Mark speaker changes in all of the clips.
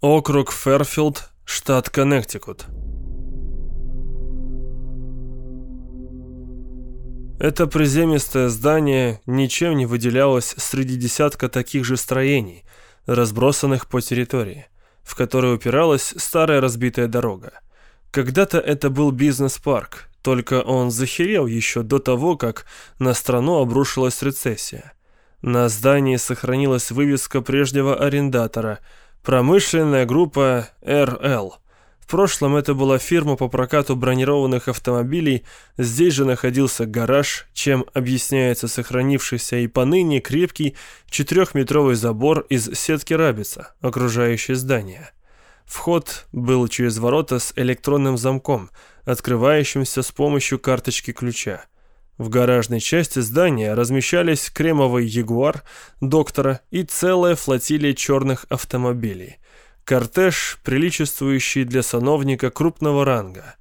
Speaker 1: Округ Ферфилд, штат Коннектикут. Это приземистое здание ничем не выделялось среди десятка таких же строений, разбросанных по территории, в которой упиралась старая разбитая дорога. Когда-то это был бизнес-парк, только он захерел еще до того, как на страну обрушилась рецессия. На здании сохранилась вывеска прежнего арендатора «Промышленная группа РЛ». В прошлом это была фирма по прокату бронированных автомобилей, здесь же находился гараж, чем объясняется сохранившийся и поныне крепкий четырехметровый забор из сетки рабица, окружающий здание. Вход был через ворота с электронным замком, открывающимся с помощью карточки ключа. В гаражной части здания размещались кремовый ягуар доктора и целая флотилия черных автомобилей. Кортеж, приличествующий для сановника крупного ранга.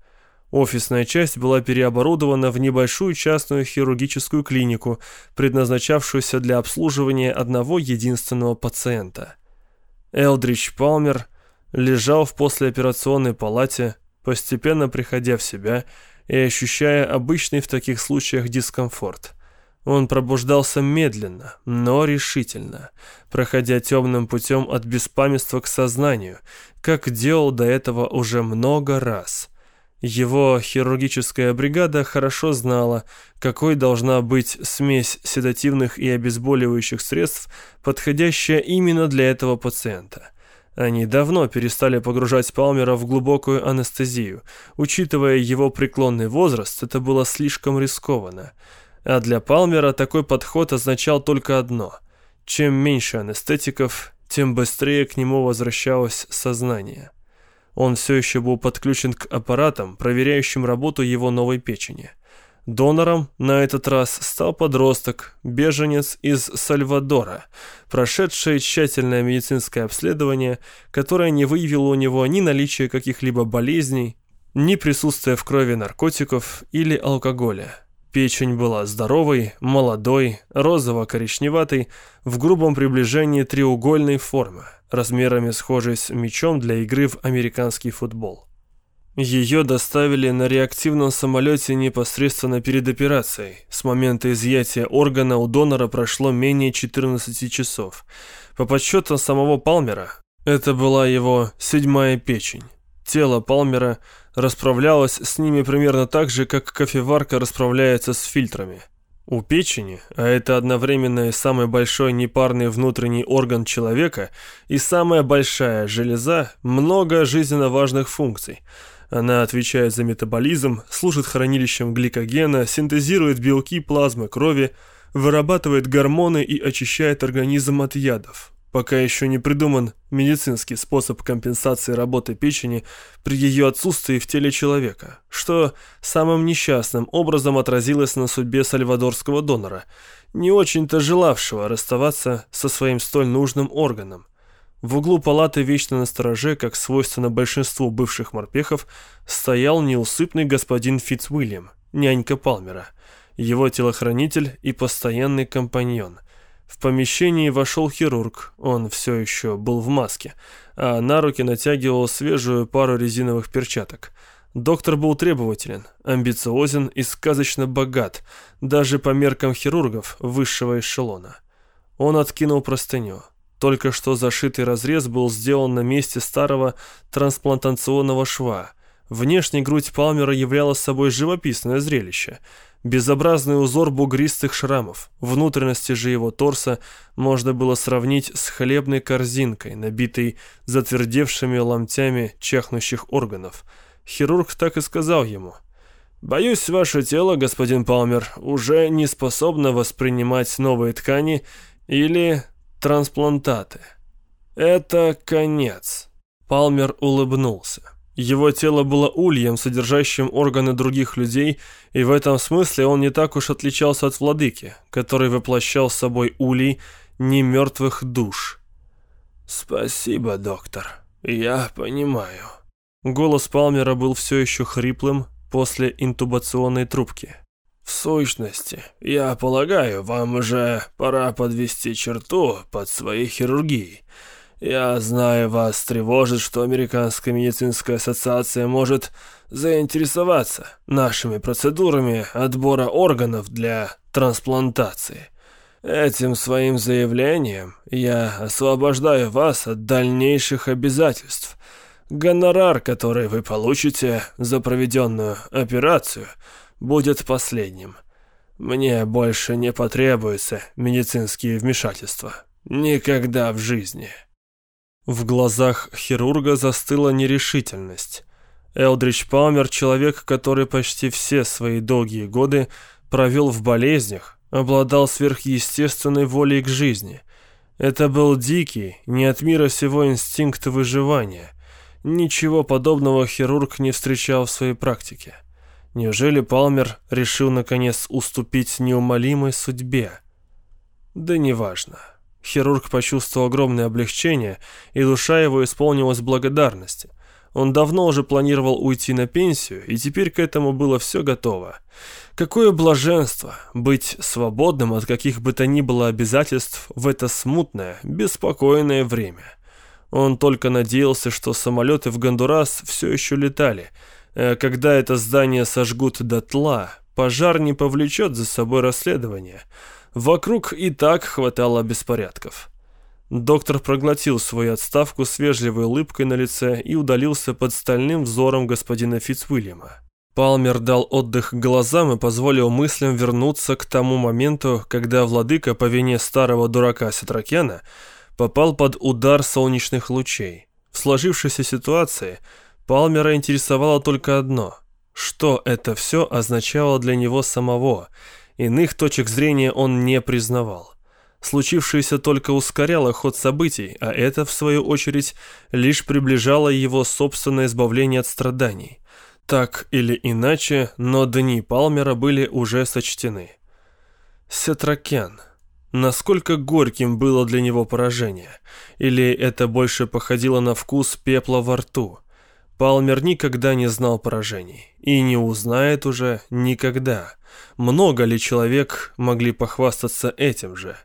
Speaker 1: Офисная часть была переоборудована в небольшую частную хирургическую клинику, предназначавшуюся для обслуживания одного единственного пациента. Элдрич Палмер – лежал в послеоперационной палате, постепенно приходя в себя и ощущая обычный в таких случаях дискомфорт. Он пробуждался медленно, но решительно, проходя темным путем от беспамятства к сознанию, как делал до этого уже много раз. Его хирургическая бригада хорошо знала, какой должна быть смесь седативных и обезболивающих средств, подходящая именно для этого пациента – они давно перестали погружать Палмера в глубокую анестезию. Учитывая его преклонный возраст, это было слишком рискованно. А для Палмера такой подход означал только одно. Чем меньше анестетиков, тем быстрее к нему возвращалось сознание. Он все еще был подключен к аппаратам, проверяющим работу его новой печени. Донором на этот раз стал подросток, беженец из Сальвадора, прошедший тщательное медицинское обследование, которое не выявило у него ни наличия каких-либо болезней, ни присутствия в крови наркотиков или алкоголя. Печень была здоровой, молодой, розово-коричневатой, в грубом приближении треугольной формы, размерами схожей с мячом для игры в американский футбол. Ее доставили на реактивном самолете непосредственно перед операцией. С момента изъятия органа у донора прошло менее 14 часов. По подсчетам самого Палмера, это была его седьмая печень. Тело Палмера расправлялось с ними примерно так же, как кофеварка расправляется с фильтрами. У печени, а это одновременно и самый большой непарный внутренний орган человека, и самая большая железа, много жизненно важных функций – она отвечает за метаболизм, служит хранилищем гликогена, синтезирует белки плазмы крови, вырабатывает гормоны и очищает организм от ядов. Пока еще не придуман медицинский способ компенсации работы печени при ее отсутствии в теле человека, что самым несчастным образом отразилось на судьбе сальвадорского донора, не очень-то желавшего расставаться со своим столь нужным органом. В углу палаты вечно на стороже, как свойственно большинству бывших морпехов, стоял неусыпный господин Фитцуильям, нянька Палмера, его телохранитель и постоянный компаньон. В помещении вошел хирург, он все еще был в маске, а на руки натягивал свежую пару резиновых перчаток. Доктор был требователен, амбициозен и сказочно богат, даже по меркам хирургов высшего эшелона. Он откинул простыню. Только что зашитый разрез был сделан на месте старого трансплантационного шва. Внешне грудь Палмера являла собой живописное зрелище. Безобразный узор бугристых шрамов. Внутренности же его торса можно было сравнить с хлебной корзинкой, набитой затвердевшими ломтями чахнущих органов. Хирург так и сказал ему. «Боюсь, ваше тело, господин Палмер, уже не способно воспринимать новые ткани или трансплантаты. Это конец. Палмер улыбнулся. Его тело было ульем, содержащим органы других людей, и в этом смысле он не так уж отличался от владыки, который воплощал собой улей немертвых душ. «Спасибо, доктор. Я понимаю». Голос Палмера был все еще хриплым после интубационной трубки. В сущности, я полагаю, вам уже пора подвести черту под своей хирургией. Я знаю, вас тревожит, что Американская медицинская ассоциация может заинтересоваться нашими процедурами отбора органов для трансплантации. Этим своим заявлением я освобождаю вас от дальнейших обязательств. Гонорар, который вы получите за проведенную операцию, будет последним. Мне больше не потребуются медицинские вмешательства. Никогда в жизни. В глазах хирурга застыла нерешительность. Элдрич Палмер – человек, который почти все свои долгие годы провел в болезнях, обладал сверхъестественной волей к жизни. Это был дикий, не от мира всего инстинкт выживания. Ничего подобного хирург не встречал в своей практике. Неужели Палмер решил наконец уступить неумолимой судьбе? Да неважно. Хирург почувствовал огромное облегчение, и душа его исполнилась благодарности. Он давно уже планировал уйти на пенсию, и теперь к этому было все готово. Какое блаженство быть свободным от каких бы то ни было обязательств в это смутное, беспокойное время. Он только надеялся, что самолеты в Гондурас все еще летали. Э, когда это здание сожгут дотла, пожар не повлечет за собой расследование – Вокруг и так хватало беспорядков. Доктор проглотил свою отставку с вежливой улыбкой на лице и удалился под стальным взором господина Фицуильяма. Палмер дал отдых глазам и позволил мыслям вернуться к тому моменту, когда владыка по вине старого дурака Сетракяна попал под удар солнечных лучей. В сложившейся ситуации Палмера интересовало только одно – что это все означало для него самого – Иных точек зрения он не признавал. Случившееся только ускоряло ход событий, а это, в свою очередь, лишь приближало его собственное избавление от страданий. Так или иначе, но дни Палмера были уже сочтены. Сетракен. Насколько горьким было для него поражение? Или это больше походило на вкус пепла во рту? Палмер никогда не знал поражений. И не узнает уже никогда. Много ли человек могли похвастаться этим же?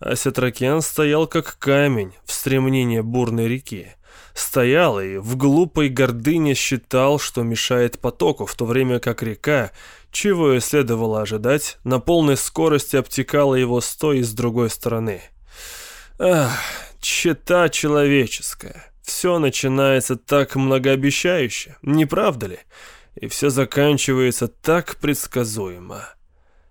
Speaker 1: А Сетракен стоял как камень в стремнении бурной реки. Стоял и в глупой гордыне считал, что мешает потоку, в то время как река, чего и следовало ожидать, на полной скорости обтекала его с той и с другой стороны. Ах, чета человеческая. Все начинается так многообещающе, не правда ли? и все заканчивается так предсказуемо.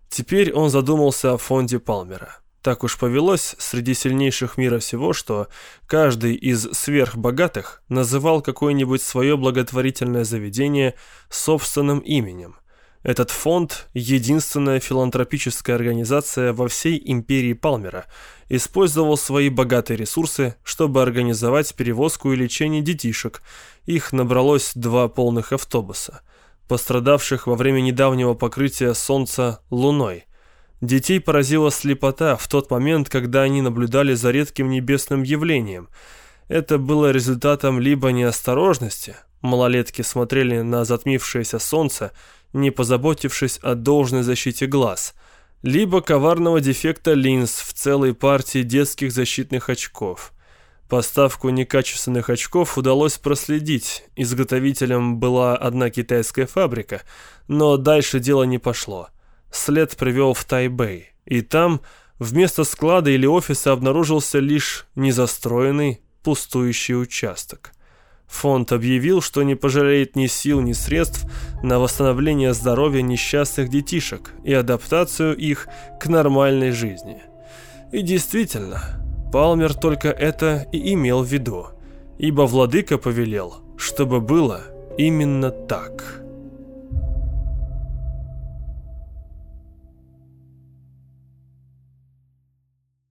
Speaker 1: Теперь он задумался о фонде Палмера. Так уж повелось среди сильнейших мира всего, что каждый из сверхбогатых называл какое-нибудь свое благотворительное заведение собственным именем. Этот фонд – единственная филантропическая организация во всей империи Палмера, использовал свои богатые ресурсы, чтобы организовать перевозку и лечение детишек. Их набралось два полных автобуса – пострадавших во время недавнего покрытия Солнца Луной. Детей поразила слепота в тот момент, когда они наблюдали за редким небесным явлением. Это было результатом либо неосторожности, малолетки смотрели на затмившееся Солнце, не позаботившись о должной защите глаз, либо коварного дефекта линз в целой партии детских защитных очков – Поставку некачественных очков удалось проследить. Изготовителем была одна китайская фабрика, но дальше дело не пошло. След привел в Тайбэй, и там вместо склада или офиса обнаружился лишь незастроенный, пустующий участок. Фонд объявил, что не пожалеет ни сил, ни средств на восстановление здоровья несчастных детишек и адаптацию их к нормальной жизни. И действительно, Палмер только это и имел в виду, ибо владыка повелел, чтобы было именно так».